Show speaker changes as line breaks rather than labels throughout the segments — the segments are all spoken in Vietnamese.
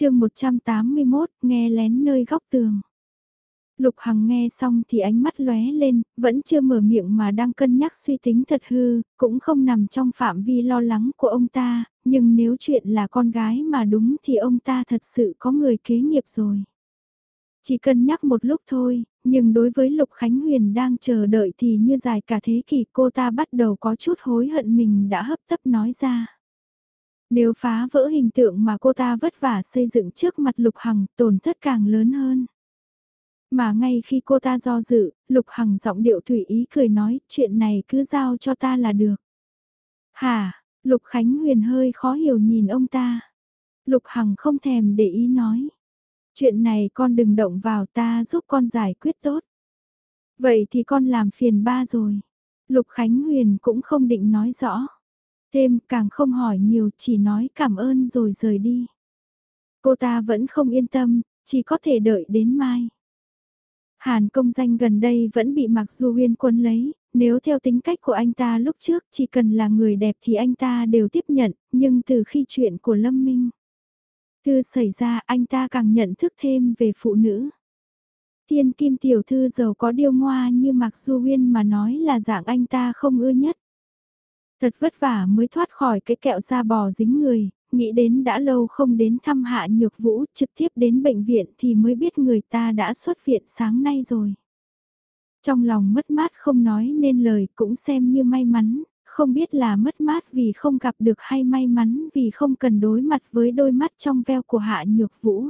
chương 181, nghe lén nơi góc tường. Lục Hằng nghe xong thì ánh mắt lóe lên, vẫn chưa mở miệng mà đang cân nhắc suy tính thật hư, cũng không nằm trong phạm vi lo lắng của ông ta, nhưng nếu chuyện là con gái mà đúng thì ông ta thật sự có người kế nghiệp rồi. Chỉ cân nhắc một lúc thôi, nhưng đối với Lục Khánh Huyền đang chờ đợi thì như dài cả thế kỷ cô ta bắt đầu có chút hối hận mình đã hấp tấp nói ra. Nếu phá vỡ hình tượng mà cô ta vất vả xây dựng trước mặt Lục Hằng tổn thất càng lớn hơn. Mà ngay khi cô ta do dự, Lục Hằng giọng điệu thủy ý cười nói chuyện này cứ giao cho ta là được. Hả, Lục Khánh Huyền hơi khó hiểu nhìn ông ta. Lục Hằng không thèm để ý nói. Chuyện này con đừng động vào ta giúp con giải quyết tốt. Vậy thì con làm phiền ba rồi. Lục Khánh Huyền cũng không định nói rõ. Thêm càng không hỏi nhiều chỉ nói cảm ơn rồi rời đi. Cô ta vẫn không yên tâm, chỉ có thể đợi đến mai. Hàn công danh gần đây vẫn bị Mạc Du Huyên quân lấy, nếu theo tính cách của anh ta lúc trước chỉ cần là người đẹp thì anh ta đều tiếp nhận, nhưng từ khi chuyện của Lâm Minh thư xảy ra anh ta càng nhận thức thêm về phụ nữ. Thiên kim tiểu thư giàu có điêu ngoa như Mạc Du Huyên mà nói là dạng anh ta không ưa nhất. Thật vất vả mới thoát khỏi cái kẹo da bò dính người, nghĩ đến đã lâu không đến thăm hạ nhược vũ trực tiếp đến bệnh viện thì mới biết người ta đã xuất viện sáng nay rồi. Trong lòng mất mát không nói nên lời cũng xem như may mắn, không biết là mất mát vì không gặp được hay may mắn vì không cần đối mặt với đôi mắt trong veo của hạ nhược vũ.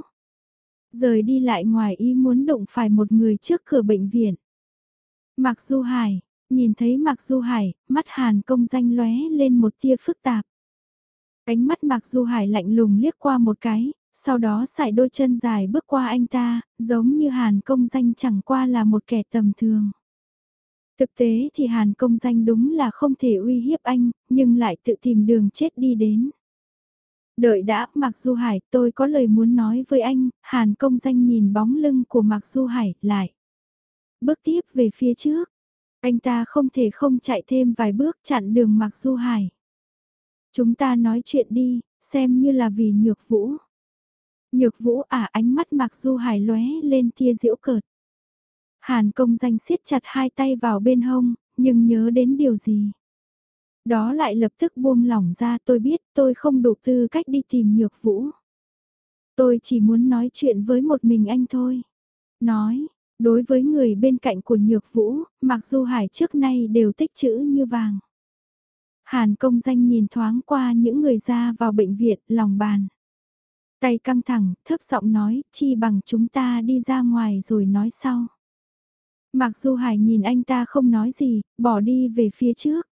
Rời đi lại ngoài ý muốn đụng phải một người trước cửa bệnh viện. Mặc Du Hải, nhìn thấy Mặc Du Hải, mắt Hàn công danh lóe lên một tia phức tạp. Ánh mắt Mặc Du Hải lạnh lùng liếc qua một cái, sau đó sải đôi chân dài bước qua anh ta, giống như Hàn công danh chẳng qua là một kẻ tầm thường. Thực tế thì Hàn công danh đúng là không thể uy hiếp anh, nhưng lại tự tìm đường chết đi đến. Đợi đã, Mạc Du Hải, tôi có lời muốn nói với anh, Hàn công danh nhìn bóng lưng của Mạc Du Hải, lại. Bước tiếp về phía trước, anh ta không thể không chạy thêm vài bước chặn đường Mạc Du Hải. Chúng ta nói chuyện đi, xem như là vì nhược vũ. Nhược vũ à ánh mắt Mạc Du Hải lóe lên tia diễu cợt. Hàn công danh siết chặt hai tay vào bên hông, nhưng nhớ đến điều gì. Đó lại lập tức buông lỏng ra tôi biết tôi không đủ tư cách đi tìm nhược vũ. Tôi chỉ muốn nói chuyện với một mình anh thôi. Nói, đối với người bên cạnh của nhược vũ, mặc dù hải trước nay đều tích chữ như vàng. Hàn công danh nhìn thoáng qua những người ra vào bệnh viện, lòng bàn. Tay căng thẳng, thấp giọng nói, chi bằng chúng ta đi ra ngoài rồi nói sau. Mặc dù Hải nhìn anh ta không nói gì, bỏ đi về phía trước.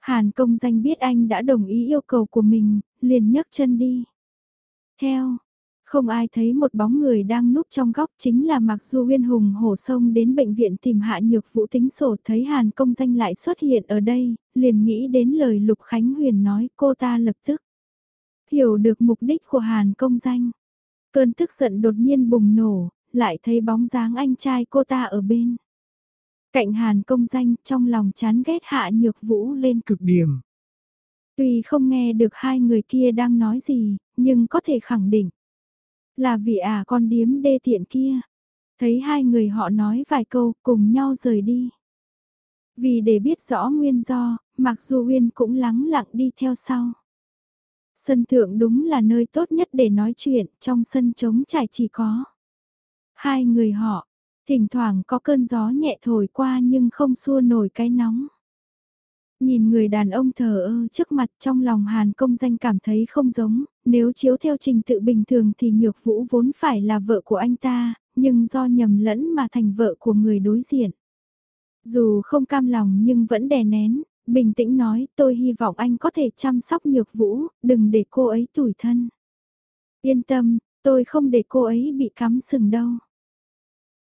Hàn công danh biết anh đã đồng ý yêu cầu của mình, liền nhấc chân đi. Theo, không ai thấy một bóng người đang núp trong góc chính là Mạc Du uyên Hùng hổ sông đến bệnh viện tìm hạ nhược vũ tính sổ thấy Hàn công danh lại xuất hiện ở đây, liền nghĩ đến lời Lục Khánh Huyền nói cô ta lập tức. Hiểu được mục đích của Hàn công danh. Cơn tức giận đột nhiên bùng nổ, lại thấy bóng dáng anh trai cô ta ở bên. Cạnh Hàn công danh trong lòng chán ghét hạ nhược vũ lên cực điểm. Tuy không nghe được hai người kia đang nói gì, nhưng có thể khẳng định. Là vì à con điếm đê tiện kia. Thấy hai người họ nói vài câu cùng nhau rời đi. Vì để biết rõ nguyên do, mặc dù Uyên cũng lắng lặng đi theo sau. Sân thượng đúng là nơi tốt nhất để nói chuyện, trong sân trống trải chỉ có. Hai người họ, thỉnh thoảng có cơn gió nhẹ thổi qua nhưng không xua nổi cái nóng. Nhìn người đàn ông thờ ơ trước mặt trong lòng Hàn công danh cảm thấy không giống, nếu chiếu theo trình tự bình thường thì nhược vũ vốn phải là vợ của anh ta, nhưng do nhầm lẫn mà thành vợ của người đối diện. Dù không cam lòng nhưng vẫn đè nén, bình tĩnh nói tôi hy vọng anh có thể chăm sóc nhược vũ, đừng để cô ấy tủi thân. Yên tâm, tôi không để cô ấy bị cắm sừng đâu.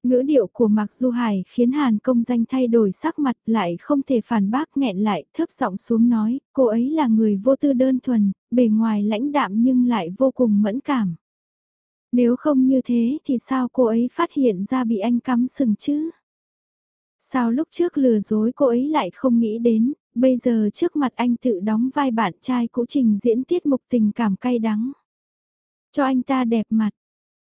Ngữ điệu của Mạc Du Hải khiến Hàn công danh thay đổi sắc mặt lại không thể phản bác nghẹn lại thấp giọng xuống nói, cô ấy là người vô tư đơn thuần, bề ngoài lãnh đạm nhưng lại vô cùng mẫn cảm. Nếu không như thế thì sao cô ấy phát hiện ra bị anh cắm sừng chứ? Sao lúc trước lừa dối cô ấy lại không nghĩ đến, bây giờ trước mặt anh tự đóng vai bạn trai cũ trình diễn tiết mục tình cảm cay đắng. Cho anh ta đẹp mặt.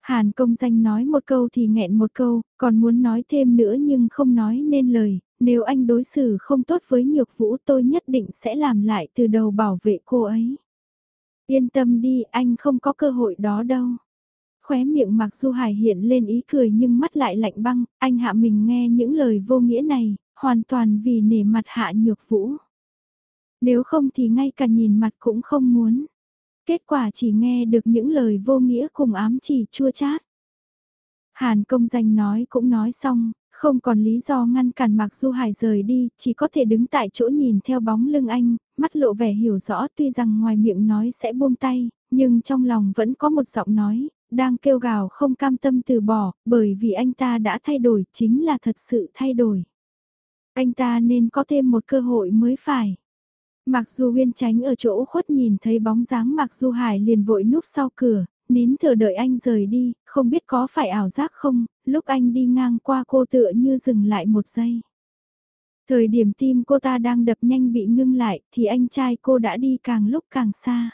Hàn công danh nói một câu thì nghẹn một câu, còn muốn nói thêm nữa nhưng không nói nên lời, nếu anh đối xử không tốt với nhược vũ tôi nhất định sẽ làm lại từ đầu bảo vệ cô ấy. Yên tâm đi, anh không có cơ hội đó đâu. Khóe miệng Mạc Du Hải hiện lên ý cười nhưng mắt lại lạnh băng, anh hạ mình nghe những lời vô nghĩa này, hoàn toàn vì nể mặt hạ nhược vũ. Nếu không thì ngay cả nhìn mặt cũng không muốn. Kết quả chỉ nghe được những lời vô nghĩa cùng ám chỉ chua chát. Hàn công danh nói cũng nói xong, không còn lý do ngăn cản Mạc Du Hải rời đi, chỉ có thể đứng tại chỗ nhìn theo bóng lưng anh, mắt lộ vẻ hiểu rõ tuy rằng ngoài miệng nói sẽ buông tay, nhưng trong lòng vẫn có một giọng nói, đang kêu gào không cam tâm từ bỏ, bởi vì anh ta đã thay đổi, chính là thật sự thay đổi. Anh ta nên có thêm một cơ hội mới phải. Mặc dù nguyên tránh ở chỗ khuất nhìn thấy bóng dáng Mặc dù Hải liền vội núp sau cửa, nín thở đợi anh rời đi, không biết có phải ảo giác không, lúc anh đi ngang qua cô tựa như dừng lại một giây. Thời điểm tim cô ta đang đập nhanh bị ngưng lại thì anh trai cô đã đi càng lúc càng xa.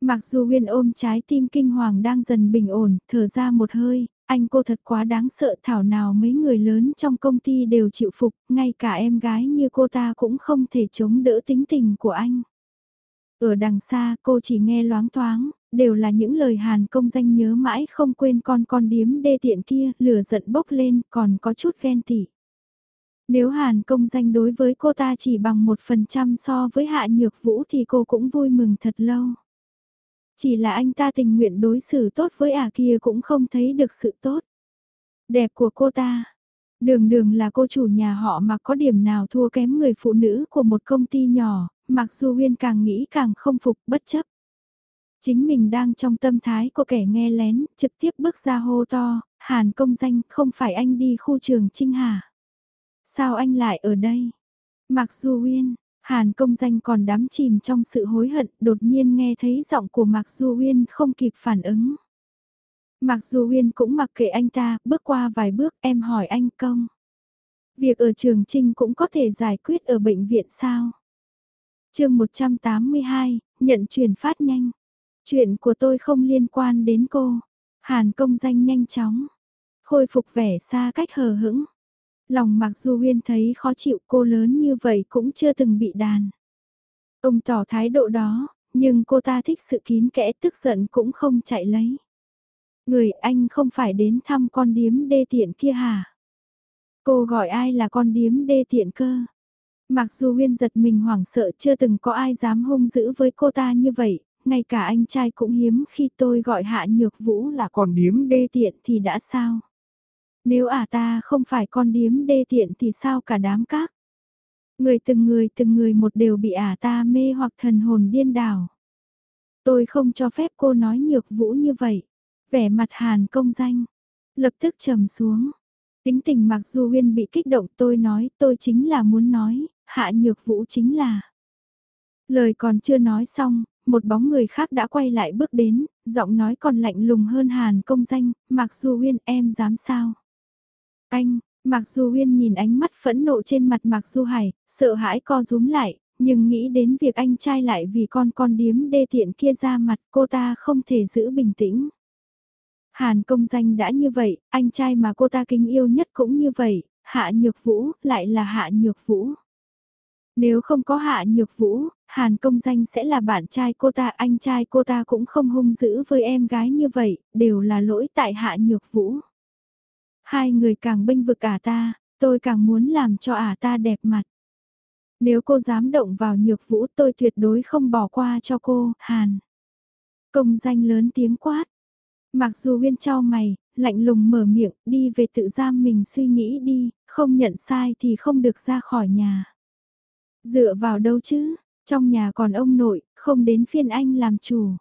Mặc dù nguyên ôm trái tim kinh hoàng đang dần bình ổn, thở ra một hơi, anh cô thật quá đáng sợ thảo nào mấy người lớn trong công ty đều chịu phục, ngay cả em gái như cô ta cũng không thể chống đỡ tính tình của anh. Ở đằng xa cô chỉ nghe loáng thoáng, đều là những lời hàn công danh nhớ mãi không quên con con điếm đê tiện kia, lửa giận bốc lên còn có chút ghen tị. Nếu hàn công danh đối với cô ta chỉ bằng một phần trăm so với hạ nhược vũ thì cô cũng vui mừng thật lâu. Chỉ là anh ta tình nguyện đối xử tốt với ả kia cũng không thấy được sự tốt. Đẹp của cô ta. Đường đường là cô chủ nhà họ mà có điểm nào thua kém người phụ nữ của một công ty nhỏ, mặc dù Uyên càng nghĩ càng không phục bất chấp. Chính mình đang trong tâm thái của kẻ nghe lén, trực tiếp bước ra hô to, Hàn công danh không phải anh đi khu trường Trinh Hà. Sao anh lại ở đây? Mặc dù Uyên, Hàn công danh còn đắm chìm trong sự hối hận, đột nhiên nghe thấy giọng của Mạc Du Uyên không kịp phản ứng. Mạc Du Uyên cũng mặc kệ anh ta, bước qua vài bước em hỏi anh công. Việc ở trường Trinh cũng có thể giải quyết ở bệnh viện sao? chương 182, nhận truyền phát nhanh. Chuyện của tôi không liên quan đến cô. Hàn công danh nhanh chóng. Khôi phục vẻ xa cách hờ hững. Lòng mặc dù Huyên thấy khó chịu cô lớn như vậy cũng chưa từng bị đàn. Ông tỏ thái độ đó, nhưng cô ta thích sự kín kẽ tức giận cũng không chạy lấy. Người anh không phải đến thăm con điếm đê tiện kia hả? Cô gọi ai là con điếm đê tiện cơ? Mặc dù Huyên giật mình hoảng sợ chưa từng có ai dám hung dữ với cô ta như vậy, ngay cả anh trai cũng hiếm khi tôi gọi Hạ Nhược Vũ là con điếm đê tiện thì đã sao? Nếu ả ta không phải con điếm đê tiện thì sao cả đám các? Người từng người từng người một đều bị ả ta mê hoặc thần hồn điên đảo. Tôi không cho phép cô nói nhược vũ như vậy. Vẻ mặt hàn công danh. Lập tức trầm xuống. Tính tình mặc dù Huyên bị kích động tôi nói tôi chính là muốn nói, hạ nhược vũ chính là. Lời còn chưa nói xong, một bóng người khác đã quay lại bước đến, giọng nói còn lạnh lùng hơn hàn công danh, mặc dù Huyên em dám sao. Anh, Mạc Du Huyên nhìn ánh mắt phẫn nộ trên mặt Mạc Du Hải, sợ hãi co rúm lại, nhưng nghĩ đến việc anh trai lại vì con con điếm đê tiện kia ra mặt cô ta không thể giữ bình tĩnh. Hàn công danh đã như vậy, anh trai mà cô ta kính yêu nhất cũng như vậy, Hạ Nhược Vũ lại là Hạ Nhược Vũ. Nếu không có Hạ Nhược Vũ, Hàn công danh sẽ là bạn trai cô ta, anh trai cô ta cũng không hung dữ với em gái như vậy, đều là lỗi tại Hạ Nhược Vũ. Hai người càng bênh vực ả ta, tôi càng muốn làm cho ả ta đẹp mặt. Nếu cô dám động vào nhược vũ tôi tuyệt đối không bỏ qua cho cô, Hàn. Công danh lớn tiếng quát. Mặc dù viên trao mày, lạnh lùng mở miệng, đi về tự giam mình suy nghĩ đi, không nhận sai thì không được ra khỏi nhà. Dựa vào đâu chứ, trong nhà còn ông nội, không đến phiên anh làm chủ.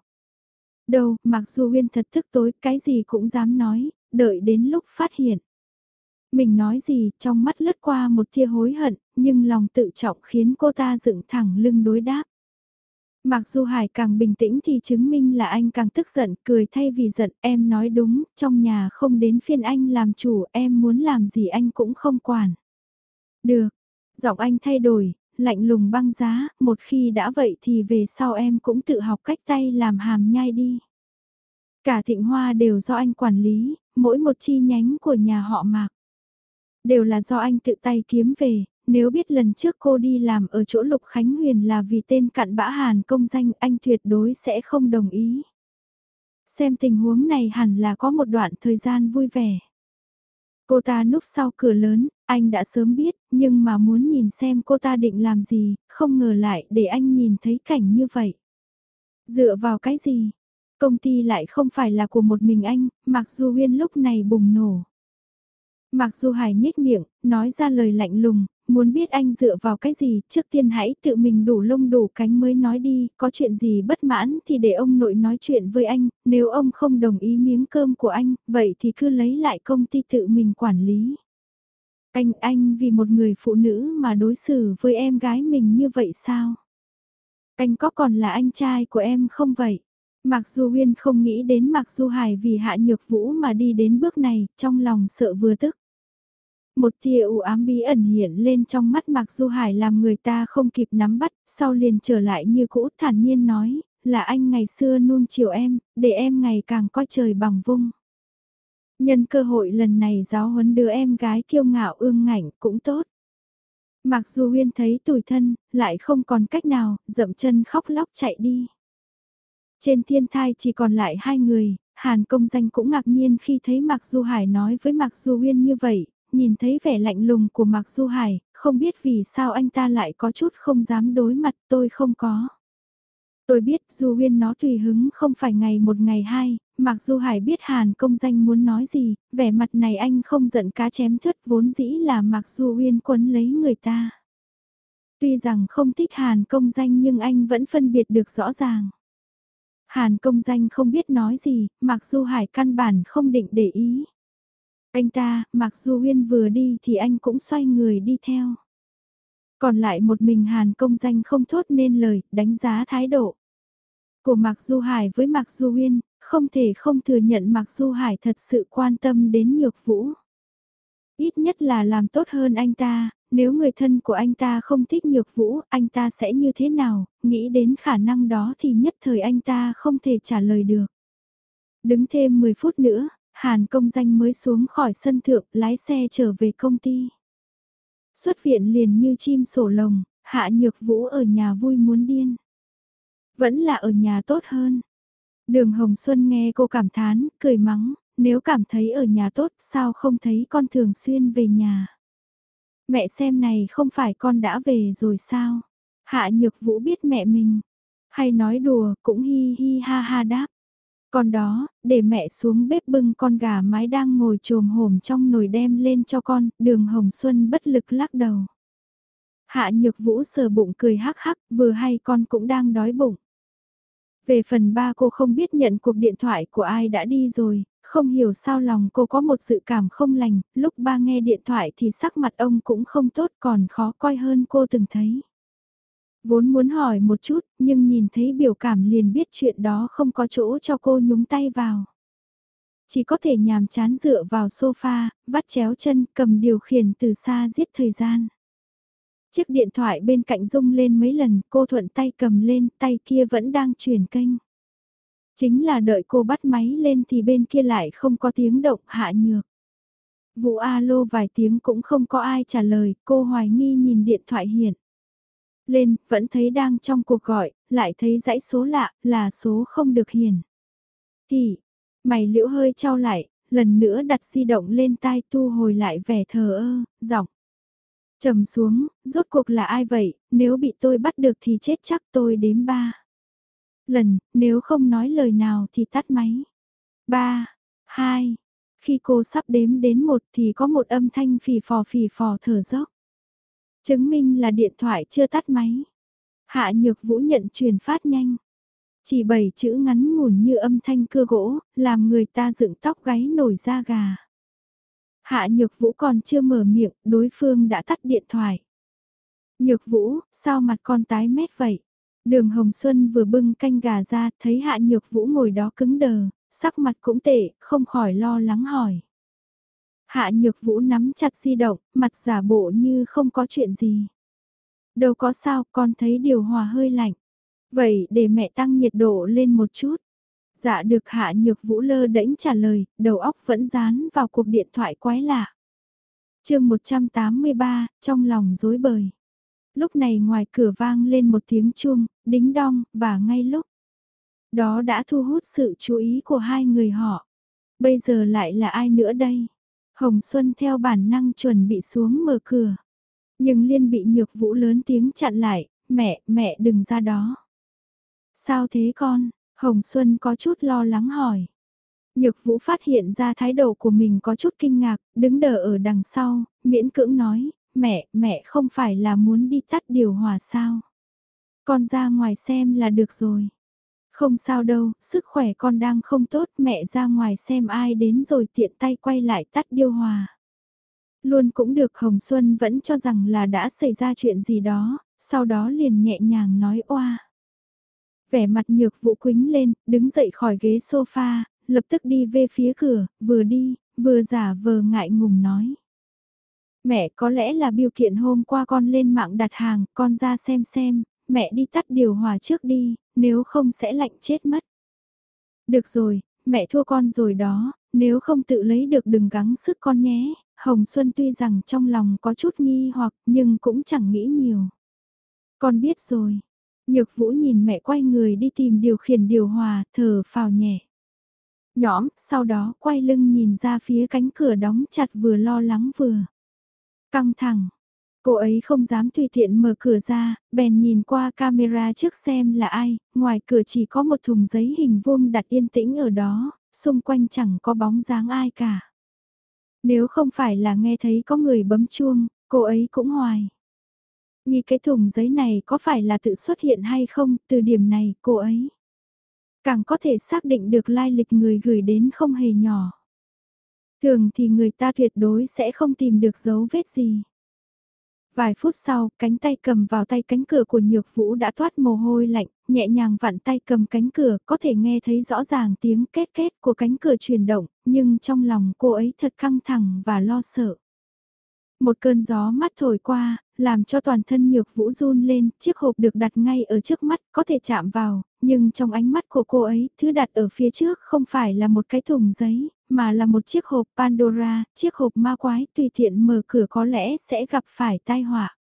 Đâu, mặc dù Huyên thật thức tối, cái gì cũng dám nói, đợi đến lúc phát hiện. Mình nói gì, trong mắt lướt qua một tia hối hận, nhưng lòng tự trọng khiến cô ta dựng thẳng lưng đối đáp. Mặc dù Hải càng bình tĩnh thì chứng minh là anh càng tức giận, cười thay vì giận, em nói đúng, trong nhà không đến phiên anh làm chủ, em muốn làm gì anh cũng không quản. Được, giọng anh thay đổi, lạnh lùng băng giá, một khi đã vậy thì về sau em cũng tự học cách tay làm hàm nhai đi. Cả thịnh hoa đều do anh quản lý, mỗi một chi nhánh của nhà họ Mạc. Đều là do anh tự tay kiếm về, nếu biết lần trước cô đi làm ở chỗ Lục Khánh Huyền là vì tên cặn bã Hàn công danh anh tuyệt đối sẽ không đồng ý. Xem tình huống này hẳn là có một đoạn thời gian vui vẻ. Cô ta núp sau cửa lớn, anh đã sớm biết, nhưng mà muốn nhìn xem cô ta định làm gì, không ngờ lại để anh nhìn thấy cảnh như vậy. Dựa vào cái gì? Công ty lại không phải là của một mình anh, mặc dù Uyên lúc này bùng nổ. Mặc dù Hải nhếch miệng, nói ra lời lạnh lùng, muốn biết anh dựa vào cái gì, trước tiên hãy tự mình đủ lông đủ cánh mới nói đi, có chuyện gì bất mãn thì để ông nội nói chuyện với anh, nếu ông không đồng ý miếng cơm của anh, vậy thì cứ lấy lại công ty tự mình quản lý. Anh, anh vì một người phụ nữ mà đối xử với em gái mình như vậy sao? Anh có còn là anh trai của em không vậy? Mặc dù Huyên không nghĩ đến Mặc Du Hải vì hạ nhược vũ mà đi đến bước này, trong lòng sợ vừa tức. Một tia u ám bí ẩn hiện lên trong mắt Mạc Du Hải làm người ta không kịp nắm bắt, sau liền trở lại như cũ thản nhiên nói, là anh ngày xưa nuông chiều em, để em ngày càng coi trời bằng vung. Nhân cơ hội lần này giáo huấn đứa em gái kiêu ngạo ương ngạnh cũng tốt. Mặc dù Huyên thấy tủi thân, lại không còn cách nào, dậm chân khóc lóc chạy đi. Trên thiên thai chỉ còn lại hai người, Hàn công danh cũng ngạc nhiên khi thấy Mạc Du Hải nói với Mạc Du uyên như vậy, nhìn thấy vẻ lạnh lùng của Mạc Du Hải, không biết vì sao anh ta lại có chút không dám đối mặt tôi không có. Tôi biết Du Huyên nó tùy hứng không phải ngày một ngày hai, Mạc Du Hải biết Hàn công danh muốn nói gì, vẻ mặt này anh không giận cá chém thất vốn dĩ là Mạc Du Huyên quấn lấy người ta. Tuy rằng không thích Hàn công danh nhưng anh vẫn phân biệt được rõ ràng. Hàn công danh không biết nói gì, Mạc Du Hải căn bản không định để ý. Anh ta, mặc dù Uyên vừa đi thì anh cũng xoay người đi theo. Còn lại một mình Hàn công danh không thốt nên lời, đánh giá thái độ. Của Mạc Du Hải với Mạc Du Uyên, không thể không thừa nhận Mạc Du Hải thật sự quan tâm đến nhược vũ. Ít nhất là làm tốt hơn anh ta, nếu người thân của anh ta không thích nhược vũ, anh ta sẽ như thế nào, nghĩ đến khả năng đó thì nhất thời anh ta không thể trả lời được. Đứng thêm 10 phút nữa, Hàn công danh mới xuống khỏi sân thượng lái xe trở về công ty. Xuất viện liền như chim sổ lồng, hạ nhược vũ ở nhà vui muốn điên. Vẫn là ở nhà tốt hơn. Đường Hồng Xuân nghe cô cảm thán, cười mắng, nếu cảm thấy ở nhà tốt sao không thấy con thường xuyên về nhà. Mẹ xem này không phải con đã về rồi sao? Hạ nhược vũ biết mẹ mình. Hay nói đùa cũng hi hi ha ha đáp. Còn đó, để mẹ xuống bếp bưng con gà mái đang ngồi trồm hổm trong nồi đem lên cho con, đường Hồng Xuân bất lực lắc đầu. Hạ nhược vũ sờ bụng cười hắc hắc, vừa hay con cũng đang đói bụng. Về phần ba cô không biết nhận cuộc điện thoại của ai đã đi rồi, không hiểu sao lòng cô có một sự cảm không lành, lúc ba nghe điện thoại thì sắc mặt ông cũng không tốt còn khó coi hơn cô từng thấy. Vốn muốn hỏi một chút, nhưng nhìn thấy biểu cảm liền biết chuyện đó không có chỗ cho cô nhúng tay vào. Chỉ có thể nhàm chán dựa vào sofa, vắt chéo chân, cầm điều khiển từ xa giết thời gian. Chiếc điện thoại bên cạnh rung lên mấy lần, cô thuận tay cầm lên, tay kia vẫn đang chuyển kênh. Chính là đợi cô bắt máy lên thì bên kia lại không có tiếng động hạ nhược. Vụ alo vài tiếng cũng không có ai trả lời, cô hoài nghi nhìn điện thoại hiện lên, vẫn thấy đang trong cuộc gọi, lại thấy dãy số lạ, là số không được hiển. Thì, mày liễu hơi trao lại, lần nữa đặt di động lên tai tu hồi lại vẻ thờ ơ, giọng trầm xuống, rốt cuộc là ai vậy, nếu bị tôi bắt được thì chết chắc tôi đếm ba. Lần, nếu không nói lời nào thì tắt máy. Ba, hai, khi cô sắp đếm đến một thì có một âm thanh phì phò phì phò thở dốc. Chứng minh là điện thoại chưa tắt máy. Hạ nhược vũ nhận truyền phát nhanh. Chỉ bảy chữ ngắn ngủn như âm thanh cưa gỗ, làm người ta dựng tóc gáy nổi da gà. Hạ nhược vũ còn chưa mở miệng, đối phương đã tắt điện thoại. Nhược vũ, sao mặt con tái mét vậy? Đường Hồng Xuân vừa bưng canh gà ra, thấy hạ nhược vũ ngồi đó cứng đờ, sắc mặt cũng tệ, không khỏi lo lắng hỏi. Hạ nhược vũ nắm chặt di động, mặt giả bộ như không có chuyện gì. Đâu có sao, con thấy điều hòa hơi lạnh. Vậy để mẹ tăng nhiệt độ lên một chút. Dạ được hạ nhược vũ lơ đễnh trả lời, đầu óc vẫn dán vào cuộc điện thoại quái lạ. chương 183, trong lòng dối bời. Lúc này ngoài cửa vang lên một tiếng chuông, đính đong, và ngay lúc đó đã thu hút sự chú ý của hai người họ. Bây giờ lại là ai nữa đây? Hồng Xuân theo bản năng chuẩn bị xuống mở cửa. Nhưng Liên bị nhược vũ lớn tiếng chặn lại, mẹ, mẹ đừng ra đó. Sao thế con? Hồng Xuân có chút lo lắng hỏi. Nhược vũ phát hiện ra thái độ của mình có chút kinh ngạc, đứng đờ ở đằng sau, miễn cưỡng nói, mẹ, mẹ không phải là muốn đi tắt điều hòa sao? Con ra ngoài xem là được rồi. Không sao đâu, sức khỏe con đang không tốt, mẹ ra ngoài xem ai đến rồi tiện tay quay lại tắt điều hòa. Luôn cũng được Hồng Xuân vẫn cho rằng là đã xảy ra chuyện gì đó, sau đó liền nhẹ nhàng nói oa. Vẻ mặt nhược vũ quính lên, đứng dậy khỏi ghế sofa, lập tức đi về phía cửa, vừa đi, vừa giả vờ ngại ngùng nói. Mẹ có lẽ là biểu kiện hôm qua con lên mạng đặt hàng, con ra xem xem, mẹ đi tắt điều hòa trước đi, nếu không sẽ lạnh chết mất. Được rồi, mẹ thua con rồi đó, nếu không tự lấy được đừng gắng sức con nhé. Hồng Xuân tuy rằng trong lòng có chút nghi hoặc nhưng cũng chẳng nghĩ nhiều. Con biết rồi. Nhược Vũ nhìn mẹ quay người đi tìm điều khiển điều hòa, thở phào nhẹ. Nhõm, sau đó quay lưng nhìn ra phía cánh cửa đóng chặt vừa lo lắng vừa. Căng thẳng. Cô ấy không dám tùy tiện mở cửa ra, bèn nhìn qua camera trước xem là ai, ngoài cửa chỉ có một thùng giấy hình vuông đặt yên tĩnh ở đó, xung quanh chẳng có bóng dáng ai cả. Nếu không phải là nghe thấy có người bấm chuông, cô ấy cũng hoài nghi cái thùng giấy này có phải là tự xuất hiện hay không, từ điểm này cô ấy càng có thể xác định được lai lịch người gửi đến không hề nhỏ. Thường thì người ta tuyệt đối sẽ không tìm được dấu vết gì. Vài phút sau, cánh tay cầm vào tay cánh cửa của nhược vũ đã thoát mồ hôi lạnh, nhẹ nhàng vặn tay cầm cánh cửa, có thể nghe thấy rõ ràng tiếng két két của cánh cửa chuyển động, nhưng trong lòng cô ấy thật căng thẳng và lo sợ. Một cơn gió mắt thổi qua, làm cho toàn thân nhược vũ run lên, chiếc hộp được đặt ngay ở trước mắt, có thể chạm vào, nhưng trong ánh mắt của cô ấy, thứ đặt ở phía trước không phải là một cái thùng giấy, mà là một chiếc hộp Pandora, chiếc hộp ma quái tùy tiện mở cửa có lẽ sẽ gặp phải tai họa.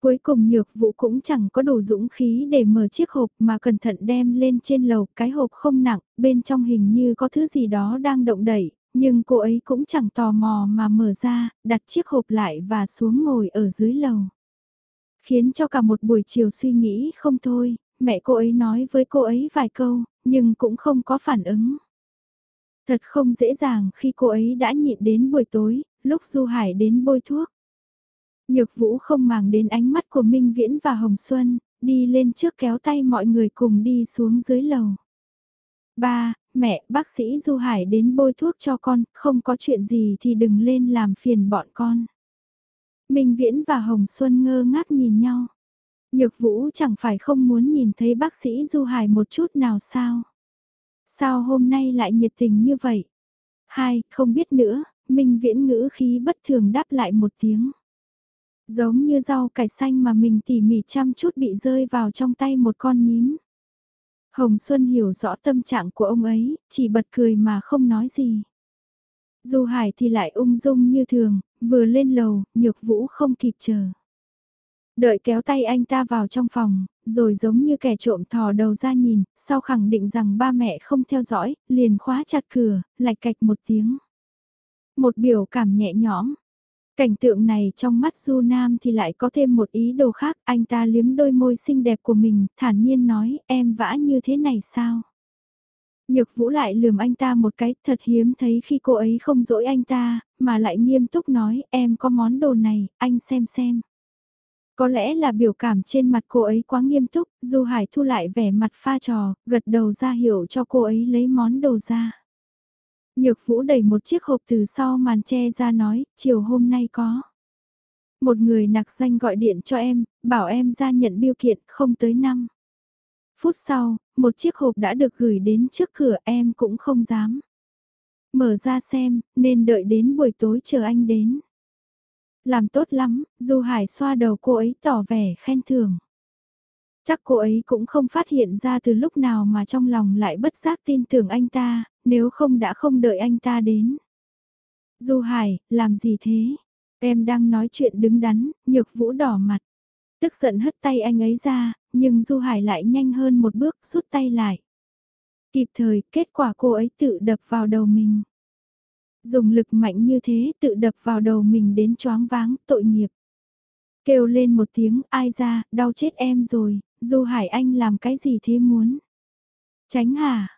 Cuối cùng nhược vũ cũng chẳng có đủ dũng khí để mở chiếc hộp mà cẩn thận đem lên trên lầu, cái hộp không nặng, bên trong hình như có thứ gì đó đang động đẩy, nhưng cô ấy cũng chẳng tò mò mà mở ra, đặt chiếc hộp lại và xuống ngồi ở dưới lầu. Khiến cho cả một buổi chiều suy nghĩ không thôi, mẹ cô ấy nói với cô ấy vài câu, nhưng cũng không có phản ứng. Thật không dễ dàng khi cô ấy đã nhịn đến buổi tối, lúc Du Hải đến bôi thuốc. Nhược Vũ không màng đến ánh mắt của Minh Viễn và Hồng Xuân, đi lên trước kéo tay mọi người cùng đi xuống dưới lầu. Ba, mẹ, bác sĩ Du Hải đến bôi thuốc cho con, không có chuyện gì thì đừng lên làm phiền bọn con. Minh Viễn và Hồng Xuân ngơ ngác nhìn nhau. Nhược Vũ chẳng phải không muốn nhìn thấy bác sĩ Du Hải một chút nào sao? Sao hôm nay lại nhiệt tình như vậy? Hai, không biết nữa, Minh Viễn ngữ khí bất thường đáp lại một tiếng. Giống như rau cải xanh mà mình tỉ mỉ chăm chút bị rơi vào trong tay một con nhím. Hồng Xuân hiểu rõ tâm trạng của ông ấy, chỉ bật cười mà không nói gì. Du Hải thì lại ung dung như thường, vừa lên lầu, nhược vũ không kịp chờ. Đợi kéo tay anh ta vào trong phòng, rồi giống như kẻ trộm thò đầu ra nhìn, sau khẳng định rằng ba mẹ không theo dõi, liền khóa chặt cửa, lạch cạch một tiếng. Một biểu cảm nhẹ nhõm. Cảnh tượng này trong mắt Du Nam thì lại có thêm một ý đồ khác, anh ta liếm đôi môi xinh đẹp của mình, thản nhiên nói, em vã như thế này sao? Nhược vũ lại lườm anh ta một cái, thật hiếm thấy khi cô ấy không dỗi anh ta, mà lại nghiêm túc nói, em có món đồ này, anh xem xem. Có lẽ là biểu cảm trên mặt cô ấy quá nghiêm túc, Du Hải thu lại vẻ mặt pha trò, gật đầu ra hiệu cho cô ấy lấy món đồ ra. Nhược Vũ đẩy một chiếc hộp từ sau màn che ra nói, chiều hôm nay có. Một người nặc danh gọi điện cho em, bảo em ra nhận biêu kiện không tới năm. Phút sau, một chiếc hộp đã được gửi đến trước cửa em cũng không dám. Mở ra xem, nên đợi đến buổi tối chờ anh đến. Làm tốt lắm, Du Hải xoa đầu cô ấy tỏ vẻ khen thưởng. Chắc cô ấy cũng không phát hiện ra từ lúc nào mà trong lòng lại bất giác tin tưởng anh ta, nếu không đã không đợi anh ta đến. Du Hải, làm gì thế? Em đang nói chuyện đứng đắn, nhược vũ đỏ mặt. Tức giận hất tay anh ấy ra, nhưng Du Hải lại nhanh hơn một bước rút tay lại. Kịp thời, kết quả cô ấy tự đập vào đầu mình. Dùng lực mạnh như thế tự đập vào đầu mình đến choáng váng, tội nghiệp. Kêu lên một tiếng, ai ra, đau chết em rồi, Du Hải Anh làm cái gì thế muốn? Tránh hả?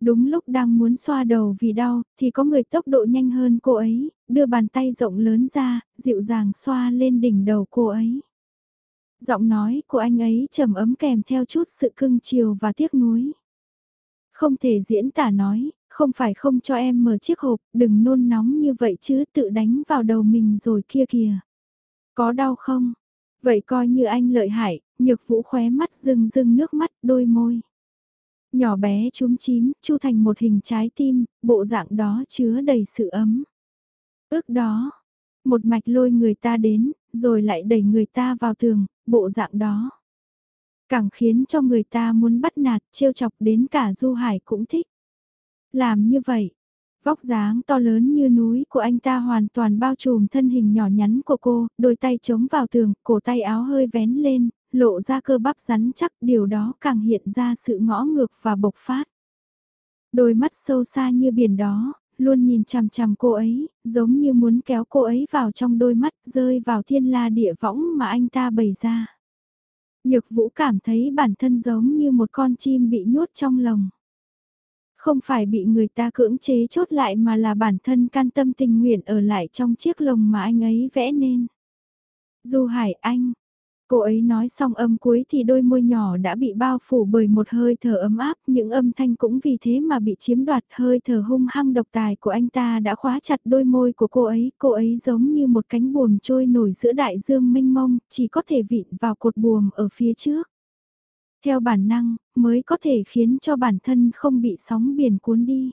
Đúng lúc đang muốn xoa đầu vì đau, thì có người tốc độ nhanh hơn cô ấy, đưa bàn tay rộng lớn ra, dịu dàng xoa lên đỉnh đầu cô ấy. Giọng nói của anh ấy trầm ấm kèm theo chút sự cưng chiều và tiếc nuối. Không thể diễn tả nói, không phải không cho em mở chiếc hộp, đừng nôn nóng như vậy chứ tự đánh vào đầu mình rồi kia kìa. Có đau không? Vậy coi như anh lợi hại, nhược vũ khóe mắt rưng rưng nước mắt đôi môi. Nhỏ bé trúng chím, chu thành một hình trái tim, bộ dạng đó chứa đầy sự ấm. Ước đó, một mạch lôi người ta đến, rồi lại đẩy người ta vào tường, bộ dạng đó. Càng khiến cho người ta muốn bắt nạt, trêu chọc đến cả Du Hải cũng thích. Làm như vậy, vóc dáng to lớn như núi của anh ta hoàn toàn bao trùm thân hình nhỏ nhắn của cô, đôi tay chống vào tường, cổ tay áo hơi vén lên, lộ ra cơ bắp rắn chắc, điều đó càng hiện ra sự ngõ ngược và bộc phát. Đôi mắt sâu xa như biển đó, luôn nhìn chằm chằm cô ấy, giống như muốn kéo cô ấy vào trong đôi mắt rơi vào thiên la địa võng mà anh ta bày ra. Nhược vũ cảm thấy bản thân giống như một con chim bị nhốt trong lồng. Không phải bị người ta cưỡng chế chốt lại mà là bản thân can tâm tình nguyện ở lại trong chiếc lồng mà anh ấy vẽ nên. Du Hải Anh, Cô ấy nói xong âm cuối thì đôi môi nhỏ đã bị bao phủ bởi một hơi thở ấm áp, những âm thanh cũng vì thế mà bị chiếm đoạt hơi thở hung hăng độc tài của anh ta đã khóa chặt đôi môi của cô ấy, cô ấy giống như một cánh buồm trôi nổi giữa đại dương mênh mông, chỉ có thể vịn vào cột buồm ở phía trước. Theo bản năng, mới có thể khiến cho bản thân không bị sóng biển cuốn đi.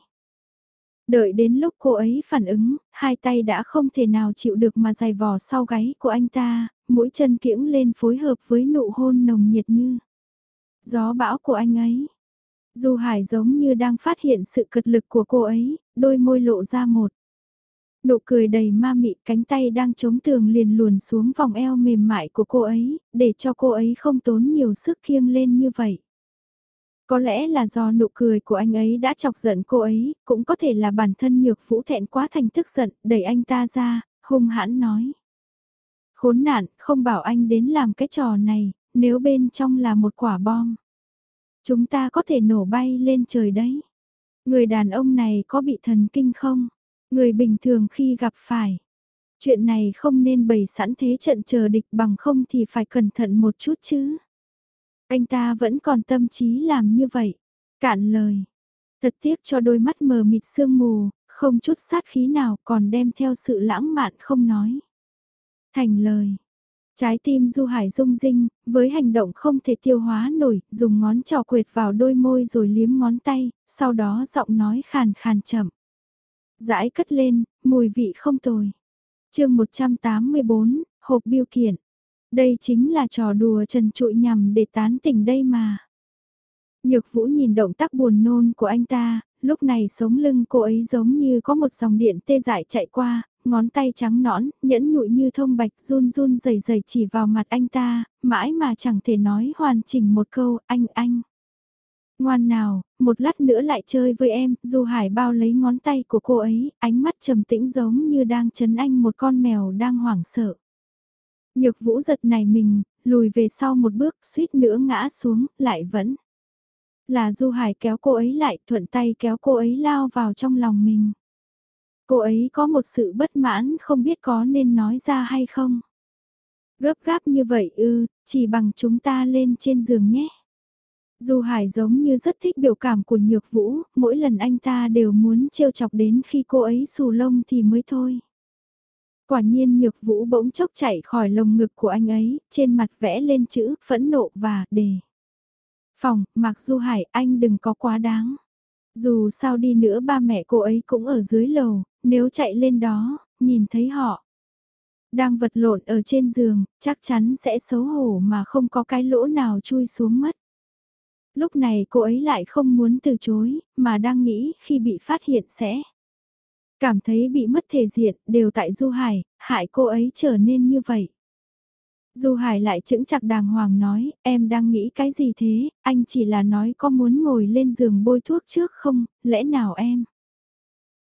Đợi đến lúc cô ấy phản ứng, hai tay đã không thể nào chịu được mà giày vò sau gáy của anh ta, mũi chân kiễng lên phối hợp với nụ hôn nồng nhiệt như gió bão của anh ấy. Du Hải giống như đang phát hiện sự cực lực của cô ấy, đôi môi lộ ra một. Nụ cười đầy ma mị cánh tay đang chống tường liền luồn xuống vòng eo mềm mại của cô ấy, để cho cô ấy không tốn nhiều sức kiêng lên như vậy. Có lẽ là do nụ cười của anh ấy đã chọc giận cô ấy, cũng có thể là bản thân nhược vũ thẹn quá thành tức giận, đẩy anh ta ra, hung hãn nói. Khốn nạn, không bảo anh đến làm cái trò này, nếu bên trong là một quả bom. Chúng ta có thể nổ bay lên trời đấy. Người đàn ông này có bị thần kinh không? Người bình thường khi gặp phải. Chuyện này không nên bày sẵn thế trận chờ địch bằng không thì phải cẩn thận một chút chứ. Anh ta vẫn còn tâm trí làm như vậy. Cạn lời. Thật tiếc cho đôi mắt mờ mịt sương mù, không chút sát khí nào còn đem theo sự lãng mạn không nói. Thành lời. Trái tim Du Hải rung rinh, với hành động không thể tiêu hóa nổi, dùng ngón trỏ quệt vào đôi môi rồi liếm ngón tay, sau đó giọng nói khàn khàn chậm. Giải cất lên, mùi vị không tồi. chương 184, hộp biêu kiện. Đây chính là trò đùa trần trụi nhằm để tán tỉnh đây mà. Nhược vũ nhìn động tác buồn nôn của anh ta, lúc này sống lưng cô ấy giống như có một dòng điện tê dại chạy qua, ngón tay trắng nõn, nhẫn nhụi như thông bạch run run dày dày chỉ vào mặt anh ta, mãi mà chẳng thể nói hoàn chỉnh một câu anh anh. Ngoan nào, một lát nữa lại chơi với em, Du Hải bao lấy ngón tay của cô ấy, ánh mắt trầm tĩnh giống như đang chấn anh một con mèo đang hoảng sợ. Nhược vũ giật này mình, lùi về sau một bước, suýt nữa ngã xuống, lại vẫn. Là Du Hải kéo cô ấy lại, thuận tay kéo cô ấy lao vào trong lòng mình. Cô ấy có một sự bất mãn không biết có nên nói ra hay không. Gấp gáp như vậy ư, chỉ bằng chúng ta lên trên giường nhé. Du Hải giống như rất thích biểu cảm của Nhược Vũ, mỗi lần anh ta đều muốn trêu chọc đến khi cô ấy xù lông thì mới thôi. Quả nhiên Nhược Vũ bỗng chốc chạy khỏi lồng ngực của anh ấy, trên mặt vẽ lên chữ phẫn nộ và đề. Phòng, Mạc Du Hải, anh đừng có quá đáng. Dù sao đi nữa ba mẹ cô ấy cũng ở dưới lầu, nếu chạy lên đó, nhìn thấy họ. Đang vật lộn ở trên giường, chắc chắn sẽ xấu hổ mà không có cái lỗ nào chui xuống mất. Lúc này cô ấy lại không muốn từ chối, mà đang nghĩ khi bị phát hiện sẽ. Cảm thấy bị mất thể diện đều tại Du Hải, hại cô ấy trở nên như vậy. Du Hải lại chững chặt đàng hoàng nói, em đang nghĩ cái gì thế, anh chỉ là nói có muốn ngồi lên giường bôi thuốc trước không, lẽ nào em?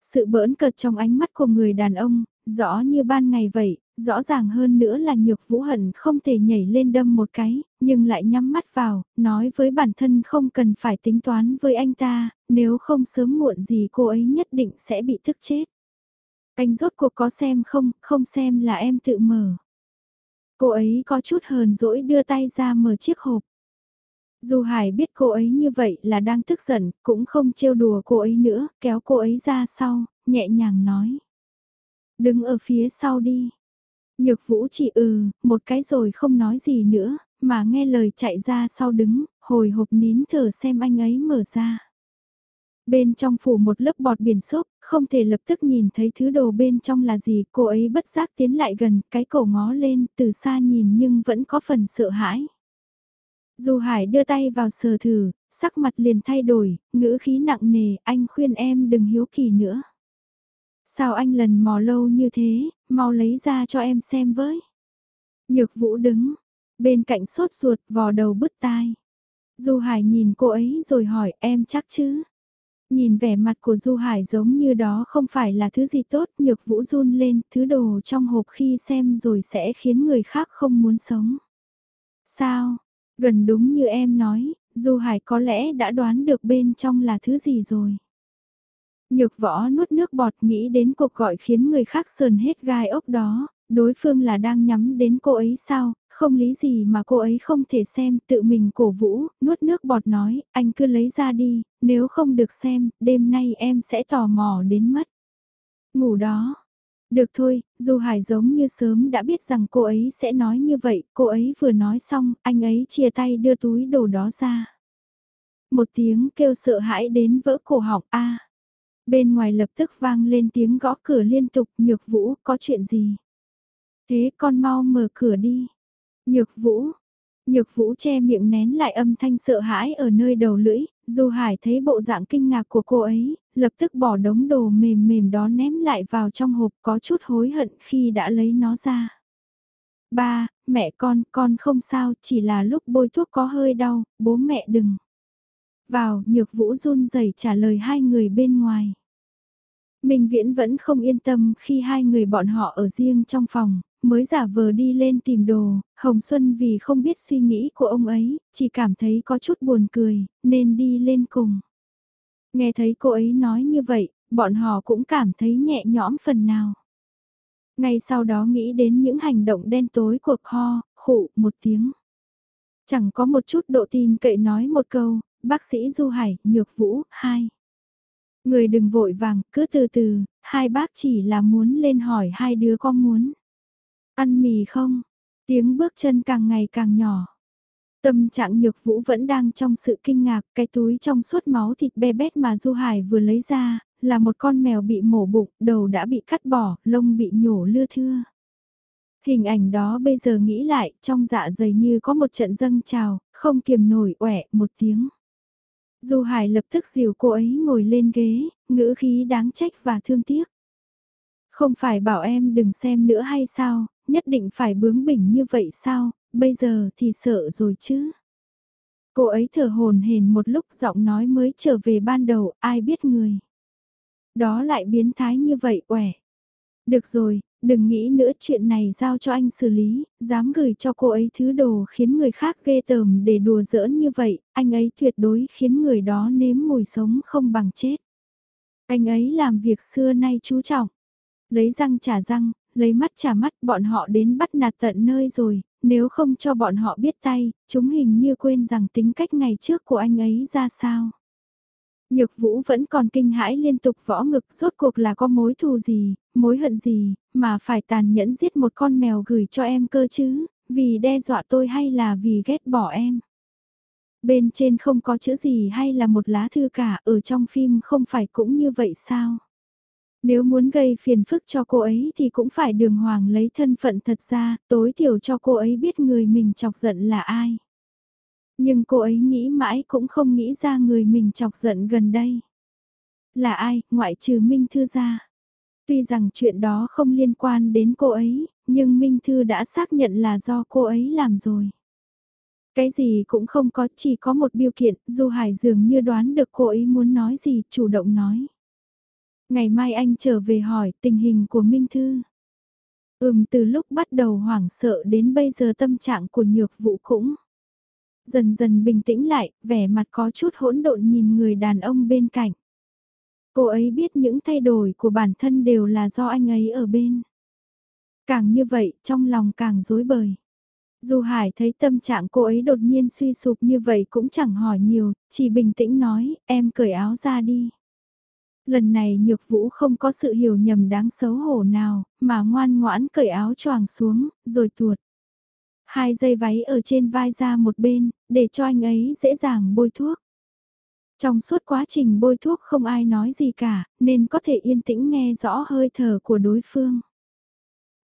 Sự bỡn cợt trong ánh mắt của người đàn ông, rõ như ban ngày vậy, rõ ràng hơn nữa là nhược vũ hận không thể nhảy lên đâm một cái, nhưng lại nhắm mắt vào, nói với bản thân không cần phải tính toán với anh ta, nếu không sớm muộn gì cô ấy nhất định sẽ bị thức chết. Anh rốt cuộc có xem không, không xem là em tự mở. Cô ấy có chút hờn dỗi đưa tay ra mở chiếc hộp. Dù Hải biết cô ấy như vậy là đang tức giận, cũng không trêu đùa cô ấy nữa, kéo cô ấy ra sau, nhẹ nhàng nói. Đứng ở phía sau đi. Nhược vũ chỉ ừ, một cái rồi không nói gì nữa, mà nghe lời chạy ra sau đứng, hồi hộp nín thở xem anh ấy mở ra. Bên trong phủ một lớp bọt biển xốp, không thể lập tức nhìn thấy thứ đồ bên trong là gì, cô ấy bất giác tiến lại gần, cái cổ ngó lên, từ xa nhìn nhưng vẫn có phần sợ hãi. Du Hải đưa tay vào sờ thử, sắc mặt liền thay đổi, ngữ khí nặng nề, anh khuyên em đừng hiếu kỳ nữa. Sao anh lần mò lâu như thế, mau lấy ra cho em xem với. Nhược vũ đứng, bên cạnh sốt ruột vò đầu bứt tai. Du Hải nhìn cô ấy rồi hỏi em chắc chứ? Nhìn vẻ mặt của Du Hải giống như đó không phải là thứ gì tốt, nhược vũ run lên, thứ đồ trong hộp khi xem rồi sẽ khiến người khác không muốn sống. Sao? Gần đúng như em nói, Du Hải có lẽ đã đoán được bên trong là thứ gì rồi. Nhược võ nuốt nước bọt nghĩ đến cuộc gọi khiến người khác sờn hết gai ốc đó, đối phương là đang nhắm đến cô ấy sao, không lý gì mà cô ấy không thể xem, tự mình cổ vũ, nuốt nước bọt nói, anh cứ lấy ra đi, nếu không được xem, đêm nay em sẽ tò mò đến mất. Ngủ đó. Được thôi, dù Hải giống như sớm đã biết rằng cô ấy sẽ nói như vậy, cô ấy vừa nói xong, anh ấy chia tay đưa túi đồ đó ra. Một tiếng kêu sợ hãi đến vỡ cổ họng a. Bên ngoài lập tức vang lên tiếng gõ cửa liên tục, nhược vũ, có chuyện gì? Thế con mau mở cửa đi. Nhược vũ. Nhược vũ che miệng nén lại âm thanh sợ hãi ở nơi đầu lưỡi, dù hải thấy bộ dạng kinh ngạc của cô ấy, lập tức bỏ đống đồ mềm mềm đó ném lại vào trong hộp có chút hối hận khi đã lấy nó ra. Ba, mẹ con, con không sao, chỉ là lúc bôi thuốc có hơi đau, bố mẹ đừng. Vào, nhược vũ run rẩy trả lời hai người bên ngoài. Minh Viễn vẫn không yên tâm khi hai người bọn họ ở riêng trong phòng, mới giả vờ đi lên tìm đồ, Hồng Xuân vì không biết suy nghĩ của ông ấy, chỉ cảm thấy có chút buồn cười, nên đi lên cùng. Nghe thấy cô ấy nói như vậy, bọn họ cũng cảm thấy nhẹ nhõm phần nào. Ngay sau đó nghĩ đến những hành động đen tối của ho, khụ một tiếng. Chẳng có một chút độ tin cậy nói một câu, bác sĩ Du Hải, Nhược Vũ, hai. Người đừng vội vàng, cứ từ từ, hai bác chỉ là muốn lên hỏi hai đứa có muốn. Ăn mì không? Tiếng bước chân càng ngày càng nhỏ. Tâm trạng nhược vũ vẫn đang trong sự kinh ngạc, cái túi trong suốt máu thịt be bét mà Du Hải vừa lấy ra, là một con mèo bị mổ bụng, đầu đã bị cắt bỏ, lông bị nhổ lưa thưa. Hình ảnh đó bây giờ nghĩ lại, trong dạ dày như có một trận dâng trào, không kiềm nổi ẻ một tiếng. Du Hải lập tức dìu cô ấy ngồi lên ghế, ngữ khí đáng trách và thương tiếc. Không phải bảo em đừng xem nữa hay sao, nhất định phải bướng bỉnh như vậy sao, bây giờ thì sợ rồi chứ. Cô ấy thở hồn hển một lúc giọng nói mới trở về ban đầu, ai biết người. Đó lại biến thái như vậy, quẻ. Được rồi, đừng nghĩ nữa chuyện này giao cho anh xử lý, dám gửi cho cô ấy thứ đồ khiến người khác ghê tởm để đùa giỡn như vậy, anh ấy tuyệt đối khiến người đó nếm mùi sống không bằng chết. Anh ấy làm việc xưa nay chú trọng, lấy răng trả răng, lấy mắt trả mắt bọn họ đến bắt nạt tận nơi rồi, nếu không cho bọn họ biết tay, chúng hình như quên rằng tính cách ngày trước của anh ấy ra sao. Nhược vũ vẫn còn kinh hãi liên tục võ ngực rốt cuộc là có mối thù gì, mối hận gì, mà phải tàn nhẫn giết một con mèo gửi cho em cơ chứ, vì đe dọa tôi hay là vì ghét bỏ em. Bên trên không có chữ gì hay là một lá thư cả, ở trong phim không phải cũng như vậy sao? Nếu muốn gây phiền phức cho cô ấy thì cũng phải đường hoàng lấy thân phận thật ra, tối thiểu cho cô ấy biết người mình chọc giận là ai. Nhưng cô ấy nghĩ mãi cũng không nghĩ ra người mình chọc giận gần đây. Là ai, ngoại trừ Minh Thư ra. Tuy rằng chuyện đó không liên quan đến cô ấy, nhưng Minh Thư đã xác nhận là do cô ấy làm rồi. Cái gì cũng không có, chỉ có một biêu kiện, Du Hải dường như đoán được cô ấy muốn nói gì, chủ động nói. Ngày mai anh trở về hỏi tình hình của Minh Thư. Ừm từ lúc bắt đầu hoảng sợ đến bây giờ tâm trạng của nhược vụ cũng dần dần bình tĩnh lại, vẻ mặt có chút hỗn độn nhìn người đàn ông bên cạnh. Cô ấy biết những thay đổi của bản thân đều là do anh ấy ở bên. Càng như vậy, trong lòng càng rối bời. dù Hải thấy tâm trạng cô ấy đột nhiên suy sụp như vậy cũng chẳng hỏi nhiều, chỉ bình tĩnh nói, em cởi áo ra đi. Lần này nhược vũ không có sự hiểu nhầm đáng xấu hổ nào, mà ngoan ngoãn cởi áo choàng xuống, rồi tuột. Hai dây váy ở trên vai ra một bên, để cho anh ấy dễ dàng bôi thuốc. Trong suốt quá trình bôi thuốc không ai nói gì cả, nên có thể yên tĩnh nghe rõ hơi thở của đối phương.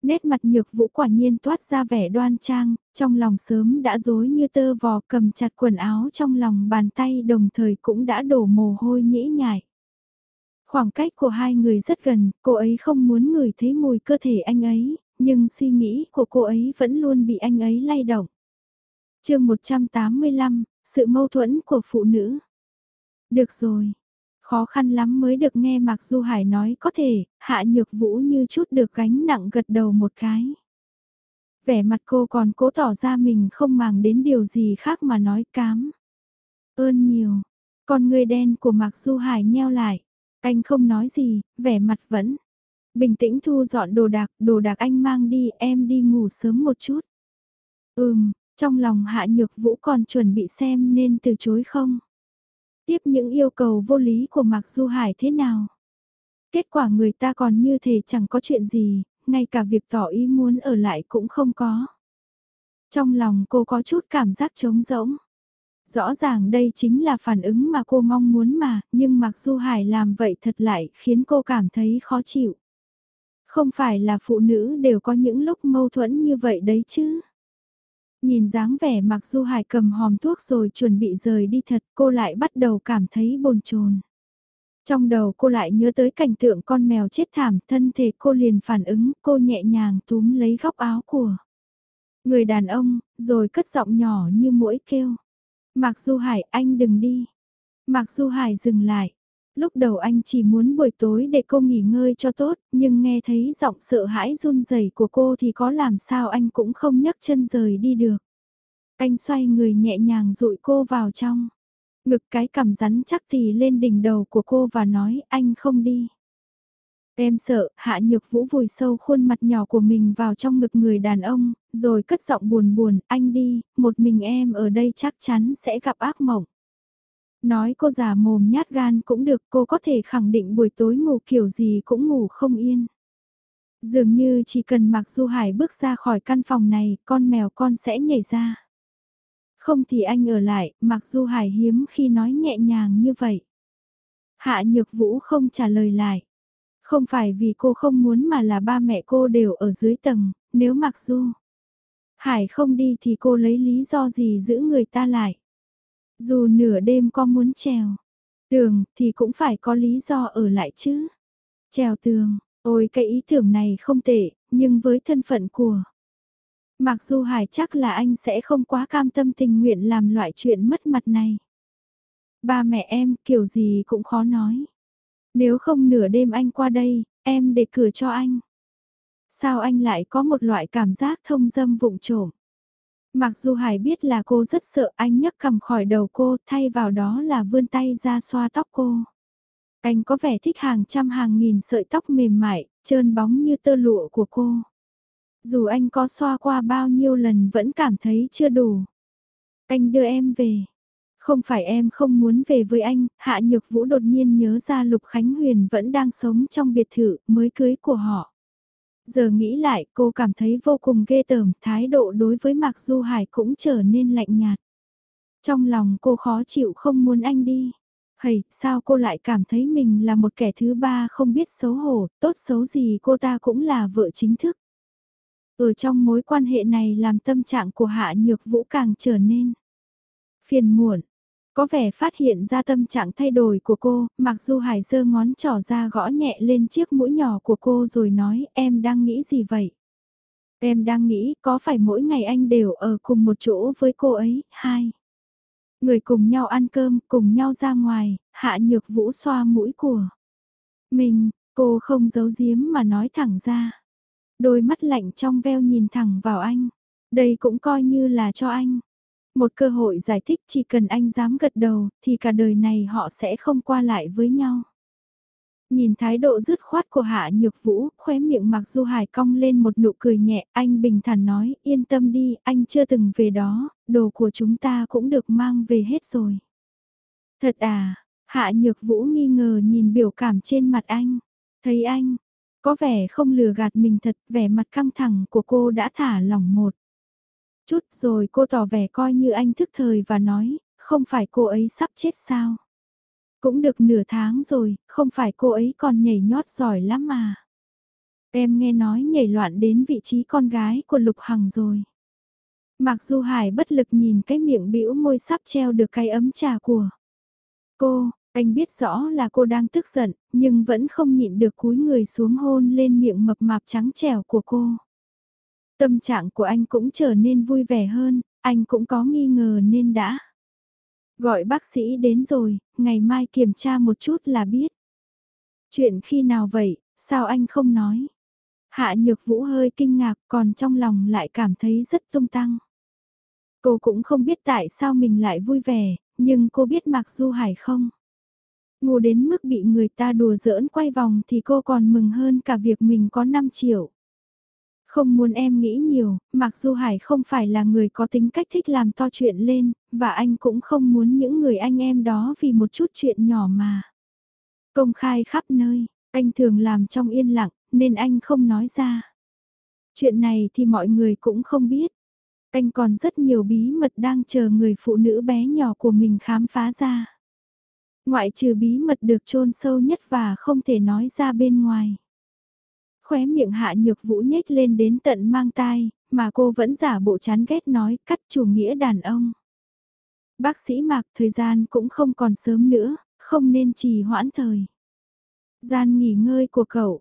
Nét mặt nhược vũ quả nhiên toát ra vẻ đoan trang, trong lòng sớm đã dối như tơ vò cầm chặt quần áo trong lòng bàn tay đồng thời cũng đã đổ mồ hôi nhễ nhại. Khoảng cách của hai người rất gần, cô ấy không muốn người thấy mùi cơ thể anh ấy, nhưng suy nghĩ của cô ấy vẫn luôn bị anh ấy lay động. chương 185, sự mâu thuẫn của phụ nữ. Được rồi, khó khăn lắm mới được nghe Mạc Du Hải nói có thể, hạ nhược vũ như chút được gánh nặng gật đầu một cái. Vẻ mặt cô còn cố tỏ ra mình không màng đến điều gì khác mà nói cám. Ơn nhiều, con người đen của Mạc Du Hải nheo lại. Anh không nói gì, vẻ mặt vẫn. Bình tĩnh thu dọn đồ đạc, đồ đạc anh mang đi, em đi ngủ sớm một chút. Ừm, trong lòng hạ nhược vũ còn chuẩn bị xem nên từ chối không. Tiếp những yêu cầu vô lý của Mạc Du Hải thế nào? Kết quả người ta còn như thể chẳng có chuyện gì, ngay cả việc tỏ ý muốn ở lại cũng không có. Trong lòng cô có chút cảm giác trống rỗng. Rõ ràng đây chính là phản ứng mà cô mong muốn mà, nhưng Mạc Du Hải làm vậy thật lại khiến cô cảm thấy khó chịu. Không phải là phụ nữ đều có những lúc mâu thuẫn như vậy đấy chứ. Nhìn dáng vẻ Mặc Du Hải cầm hòm thuốc rồi chuẩn bị rời đi thật, cô lại bắt đầu cảm thấy bồn chồn. Trong đầu cô lại nhớ tới cảnh tượng con mèo chết thảm, thân thể cô liền phản ứng, cô nhẹ nhàng túm lấy góc áo của người đàn ông, rồi cất giọng nhỏ như mũi kêu. Mạc Du Hải, anh đừng đi. Mạc Du Hải dừng lại. Lúc đầu anh chỉ muốn buổi tối để cô nghỉ ngơi cho tốt, nhưng nghe thấy giọng sợ hãi run rẩy của cô thì có làm sao anh cũng không nhấc chân rời đi được. Anh xoay người nhẹ nhàng dụi cô vào trong. Ngực cái cằm rắn chắc thì lên đỉnh đầu của cô và nói anh không đi. Em sợ, hạ nhược vũ vùi sâu khuôn mặt nhỏ của mình vào trong ngực người đàn ông, rồi cất giọng buồn buồn, anh đi, một mình em ở đây chắc chắn sẽ gặp ác mộng. Nói cô già mồm nhát gan cũng được, cô có thể khẳng định buổi tối ngủ kiểu gì cũng ngủ không yên. Dường như chỉ cần Mạc Du Hải bước ra khỏi căn phòng này, con mèo con sẽ nhảy ra. Không thì anh ở lại, Mạc Du Hải hiếm khi nói nhẹ nhàng như vậy. Hạ Nhược Vũ không trả lời lại. Không phải vì cô không muốn mà là ba mẹ cô đều ở dưới tầng, nếu Mạc Du Hải không đi thì cô lấy lý do gì giữ người ta lại. Dù nửa đêm có muốn trèo tường thì cũng phải có lý do ở lại chứ. Trèo tường, ôi cái ý tưởng này không tệ, nhưng với thân phận của Mặc dù Hải chắc là anh sẽ không quá cam tâm tình nguyện làm loại chuyện mất mặt này. Ba mẹ em kiểu gì cũng khó nói. Nếu không nửa đêm anh qua đây, em để cửa cho anh. Sao anh lại có một loại cảm giác thông dâm vụng trộm? Mặc dù Hải biết là cô rất sợ anh nhấc cầm khỏi đầu cô thay vào đó là vươn tay ra xoa tóc cô. Anh có vẻ thích hàng trăm hàng nghìn sợi tóc mềm mại, trơn bóng như tơ lụa của cô. Dù anh có xoa qua bao nhiêu lần vẫn cảm thấy chưa đủ. Anh đưa em về. Không phải em không muốn về với anh, Hạ Nhược Vũ đột nhiên nhớ ra Lục Khánh Huyền vẫn đang sống trong biệt thự mới cưới của họ. Giờ nghĩ lại cô cảm thấy vô cùng ghê tởm, thái độ đối với Mạc Du Hải cũng trở nên lạnh nhạt. Trong lòng cô khó chịu không muốn anh đi. Hầy, sao cô lại cảm thấy mình là một kẻ thứ ba không biết xấu hổ, tốt xấu gì cô ta cũng là vợ chính thức. Ở trong mối quan hệ này làm tâm trạng của Hạ Nhược Vũ càng trở nên phiền muộn. Có vẻ phát hiện ra tâm trạng thay đổi của cô, mặc dù Hải giơ ngón trỏ ra gõ nhẹ lên chiếc mũi nhỏ của cô rồi nói em đang nghĩ gì vậy? Em đang nghĩ có phải mỗi ngày anh đều ở cùng một chỗ với cô ấy, hai. Người cùng nhau ăn cơm, cùng nhau ra ngoài, hạ nhược vũ xoa mũi của. Mình, cô không giấu giếm mà nói thẳng ra. Đôi mắt lạnh trong veo nhìn thẳng vào anh. Đây cũng coi như là cho anh. Một cơ hội giải thích chỉ cần anh dám gật đầu thì cả đời này họ sẽ không qua lại với nhau. Nhìn thái độ dứt khoát của Hạ Nhược Vũ, khóe miệng mặc Du Hải cong lên một nụ cười nhẹ, anh bình thản nói, yên tâm đi, anh chưa từng về đó, đồ của chúng ta cũng được mang về hết rồi. Thật à, Hạ Nhược Vũ nghi ngờ nhìn biểu cảm trên mặt anh, thấy anh, có vẻ không lừa gạt mình thật, vẻ mặt căng thẳng của cô đã thả lỏng một chút rồi cô tỏ vẻ coi như anh thức thời và nói, không phải cô ấy sắp chết sao. Cũng được nửa tháng rồi, không phải cô ấy còn nhảy nhót giỏi lắm mà. Em nghe nói nhảy loạn đến vị trí con gái của Lục Hằng rồi. Mặc dù Hải bất lực nhìn cái miệng bĩu môi sắp treo được cái ấm trà của cô, anh biết rõ là cô đang tức giận, nhưng vẫn không nhịn được cúi người xuống hôn lên miệng mập mạp trắng trẻo của cô. Tâm trạng của anh cũng trở nên vui vẻ hơn, anh cũng có nghi ngờ nên đã. Gọi bác sĩ đến rồi, ngày mai kiểm tra một chút là biết. Chuyện khi nào vậy, sao anh không nói? Hạ Nhược Vũ hơi kinh ngạc còn trong lòng lại cảm thấy rất tung tăng. Cô cũng không biết tại sao mình lại vui vẻ, nhưng cô biết Mạc Du Hải không? Ngủ đến mức bị người ta đùa giỡn quay vòng thì cô còn mừng hơn cả việc mình có 5 triệu. Không muốn em nghĩ nhiều, mặc dù Hải không phải là người có tính cách thích làm to chuyện lên, và anh cũng không muốn những người anh em đó vì một chút chuyện nhỏ mà. Công khai khắp nơi, anh thường làm trong yên lặng, nên anh không nói ra. Chuyện này thì mọi người cũng không biết. Anh còn rất nhiều bí mật đang chờ người phụ nữ bé nhỏ của mình khám phá ra. Ngoại trừ bí mật được chôn sâu nhất và không thể nói ra bên ngoài khóe miệng hạ nhược vũ nhếch lên đến tận mang tai, mà cô vẫn giả bộ chán ghét nói cắt chủ nghĩa đàn ông. Bác sĩ Mạc thời gian cũng không còn sớm nữa, không nên trì hoãn thời. Gian nghỉ ngơi của cậu.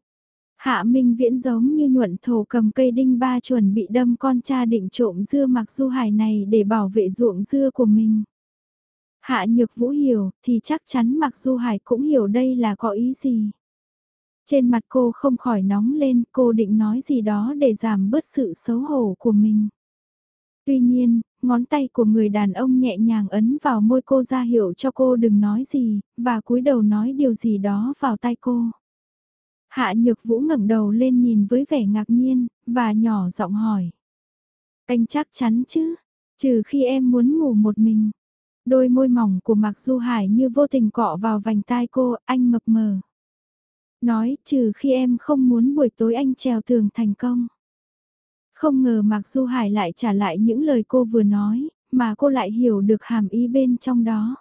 Hạ Minh Viễn giống như nhuận thổ cầm cây đinh ba chuẩn bị đâm con cha định trộm dưa mặc du hải này để bảo vệ ruộng dưa của mình. Hạ Nhược Vũ hiểu thì chắc chắn mặc du hải cũng hiểu đây là có ý gì. Trên mặt cô không khỏi nóng lên, cô định nói gì đó để giảm bớt sự xấu hổ của mình. Tuy nhiên, ngón tay của người đàn ông nhẹ nhàng ấn vào môi cô ra hiệu cho cô đừng nói gì, và cúi đầu nói điều gì đó vào tay cô. Hạ Nhược Vũ ngẩng đầu lên nhìn với vẻ ngạc nhiên, và nhỏ giọng hỏi. Anh chắc chắn chứ, trừ khi em muốn ngủ một mình. Đôi môi mỏng của Mạc Du Hải như vô tình cọ vào vành tai cô, anh mập mờ. Nói, trừ khi em không muốn buổi tối anh trèo tường thành công. Không ngờ Mạc Du Hải lại trả lại những lời cô vừa nói, mà cô lại hiểu được hàm ý bên trong đó.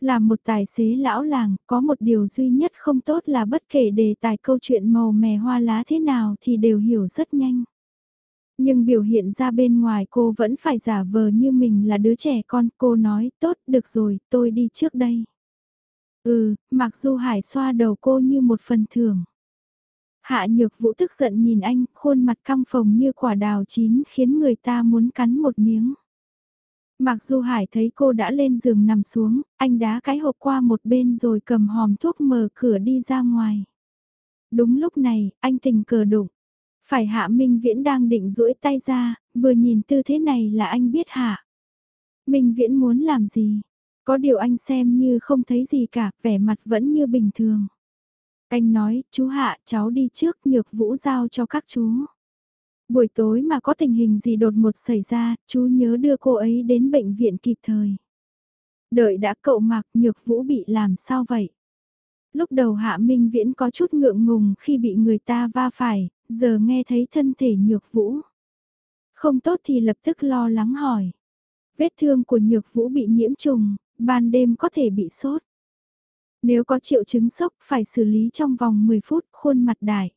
Là một tài xế lão làng, có một điều duy nhất không tốt là bất kể đề tài câu chuyện màu mè hoa lá thế nào thì đều hiểu rất nhanh. Nhưng biểu hiện ra bên ngoài cô vẫn phải giả vờ như mình là đứa trẻ con, cô nói tốt được rồi, tôi đi trước đây. Ừ, mặc dù Hải xoa đầu cô như một phần thưởng. Hạ nhược vũ tức giận nhìn anh, khuôn mặt căng phồng như quả đào chín khiến người ta muốn cắn một miếng. Mặc dù Hải thấy cô đã lên giường nằm xuống, anh đá cái hộp qua một bên rồi cầm hòm thuốc mở cửa đi ra ngoài. Đúng lúc này, anh tình cờ đụng. Phải Hạ Minh Viễn đang định duỗi tay ra, vừa nhìn tư thế này là anh biết Hạ. Minh Viễn muốn làm gì? Có điều anh xem như không thấy gì cả, vẻ mặt vẫn như bình thường. Anh nói, chú Hạ, cháu đi trước nhược vũ giao cho các chú. Buổi tối mà có tình hình gì đột ngột xảy ra, chú nhớ đưa cô ấy đến bệnh viện kịp thời. Đợi đã cậu mặc nhược vũ bị làm sao vậy? Lúc đầu Hạ Minh Viễn có chút ngượng ngùng khi bị người ta va phải, giờ nghe thấy thân thể nhược vũ. Không tốt thì lập tức lo lắng hỏi. Vết thương của nhược vũ bị nhiễm trùng, ban đêm có thể bị sốt. Nếu có triệu chứng sốc phải xử lý trong vòng 10 phút khuôn mặt đài.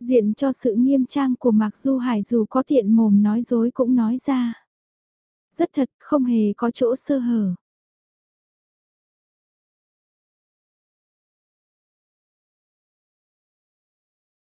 Diện cho sự nghiêm trang của Mạc Du Hải dù có tiện mồm nói dối cũng nói ra. Rất thật, không hề có chỗ sơ hở.